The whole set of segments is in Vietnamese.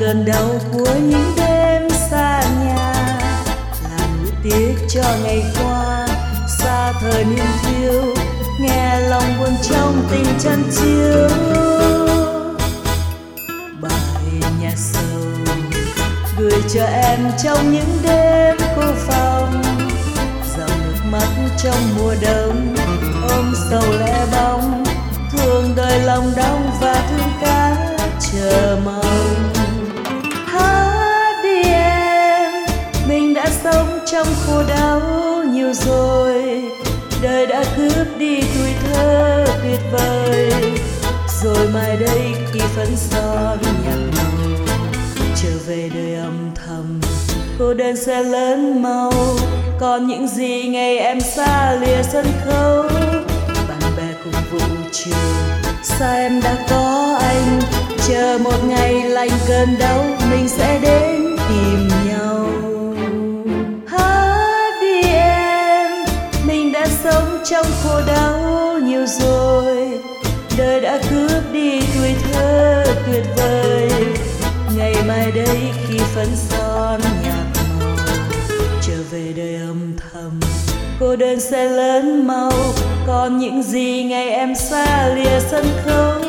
Cơn đau của những đêm xa nhà. Là nuối tiếc cho ngày qua, xa thời niên thiếu, nghe lòng buồn trong tình chân chiếu. Bài nhà sầu, gửi cho em trong những đêm cô phòng. Dòng nước mắt trong mùa đông, ôm sầu lẻ bóng. Thương đời lòng đông và thương cá chờ mong. Cướp đi tuổi thơ tuyệt vời. Rồi mai đây khi phấn son nhạt màu, trở về đời âm thầm, cô đơn sẽ lớn màu. Còn những gì ngày em xa lìa sân khấu, bạn bè cùng vũ trường xa em đã có anh. Chờ một ngày lành cơn đau, mình sẽ đến tìm nhau. Trong khổ đau nhiều rồi. Đời đã cướp đi tuổi thơ tuyệt vời. Ngày mai đây khi phấn son nhạt màu, trở về đời âm thầm. Cô đơn sẽ lớn màu còn những gì ngày em xa lìa sân khấu.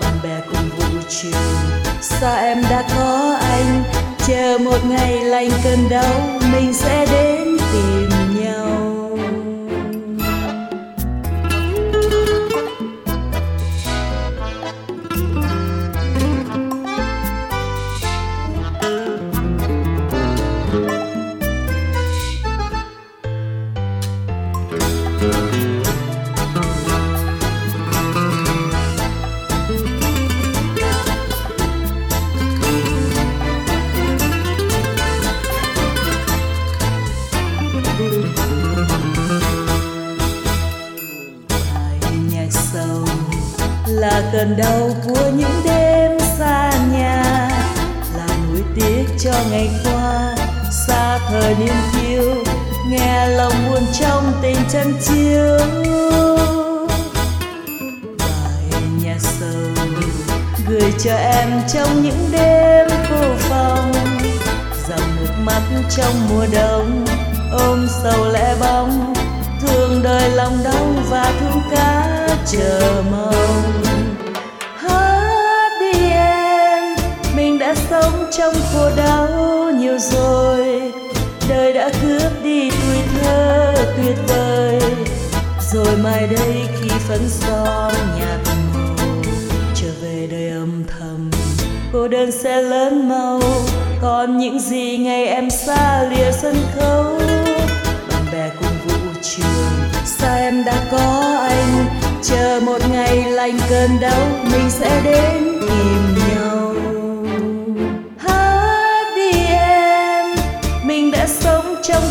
Bạn bè cùng vũ trường xa em đã có anh. Chờ một ngày lành cơn đau, mình sẽ đến tìm nhau. Cơn đau của những đêm xa nhà, là nuối tiếc cho ngày qua. Xa thời niên thiếu nghe lòng buồn trong tình chân chiếu. Bài nhà sầu gửi cho em trong những đêm cô phòng dòng nước mắt trong mùa đông ôm sầu lẽ bóng, thương đời lòng đau và thương cá chờ mong. Trong khổ đau nhiều rồi. Đời đã cướp đi tuổi thơ tuyệt vời. Rồi mai đây khi phấn son nhạt màu, trở về đời âm thầm. Cô đơn sẽ lớn màu, còn những gì ngày em xa lìa sân khấu. Bạn bè cùng vũ trường, xa em đã có anh. Chờ một ngày lành cơn đau, mình sẽ đến tìm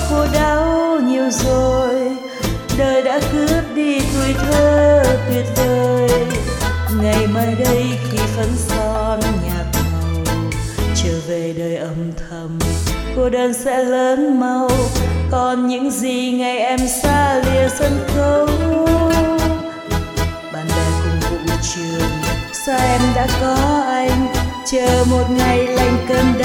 sống khổ đau nhiều rồi. Đời đã cướp đi tuổi thơ tuyệt vời. Ngày mai đây khi phấn son nhạt màu, trở về đời âm thầm, cô đơn sẽ lớn màu. Còn những gì ngày em xa lìa sân khấu, bạn bè cùng vũ trường, sao em đã có anh? Chờ một ngày lành cơn đau.